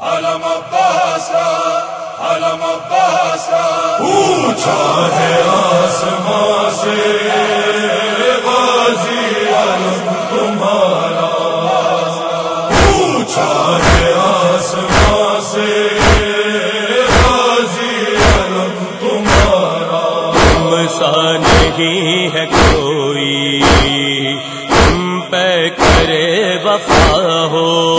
علم پاسا علم پاسا پوچھا ہے تمہارا۔ پوچھا ہے آسمان سے، غازی تمہارا۔ مسا نہیں ہے کوئی، تم پہ کرے وفا ہو۔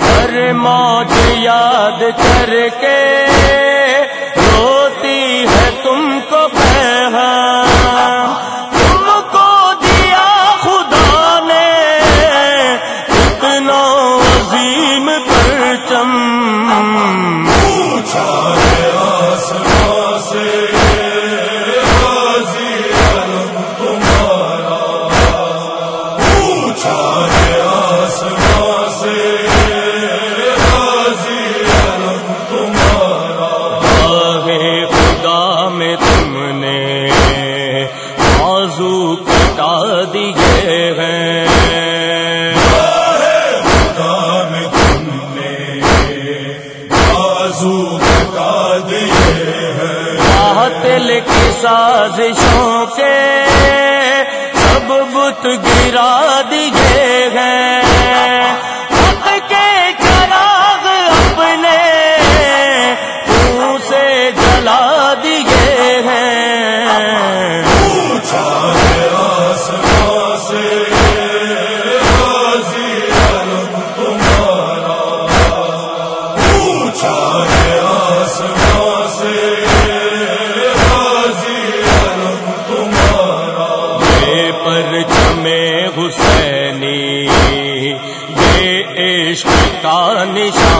ہر یاد کر کے جہل کی سازشوں کے سب بت گرا دیے ہیں۔ نشان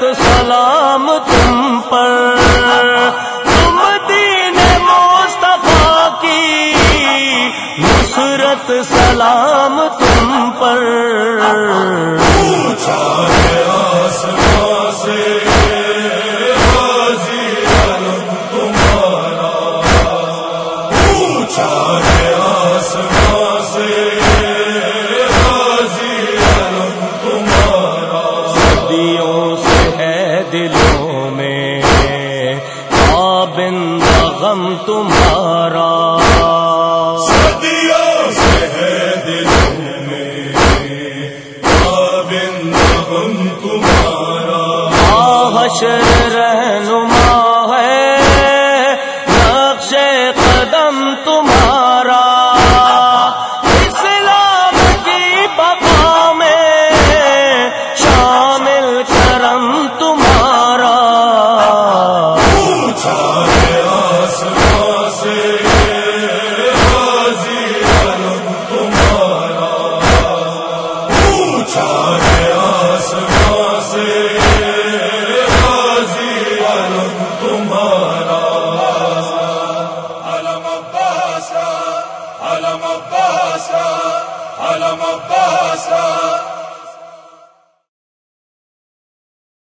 سلام تم پر۔ تم دین مصطفیٰ کی نصرت سلام تم پر۔ تمہارا۔ دلوں میں۔ پابند غم تمہارا۔ صدیوں سے ہے دلوں میں۔ پابند غم تمہارا۔ حشر عباس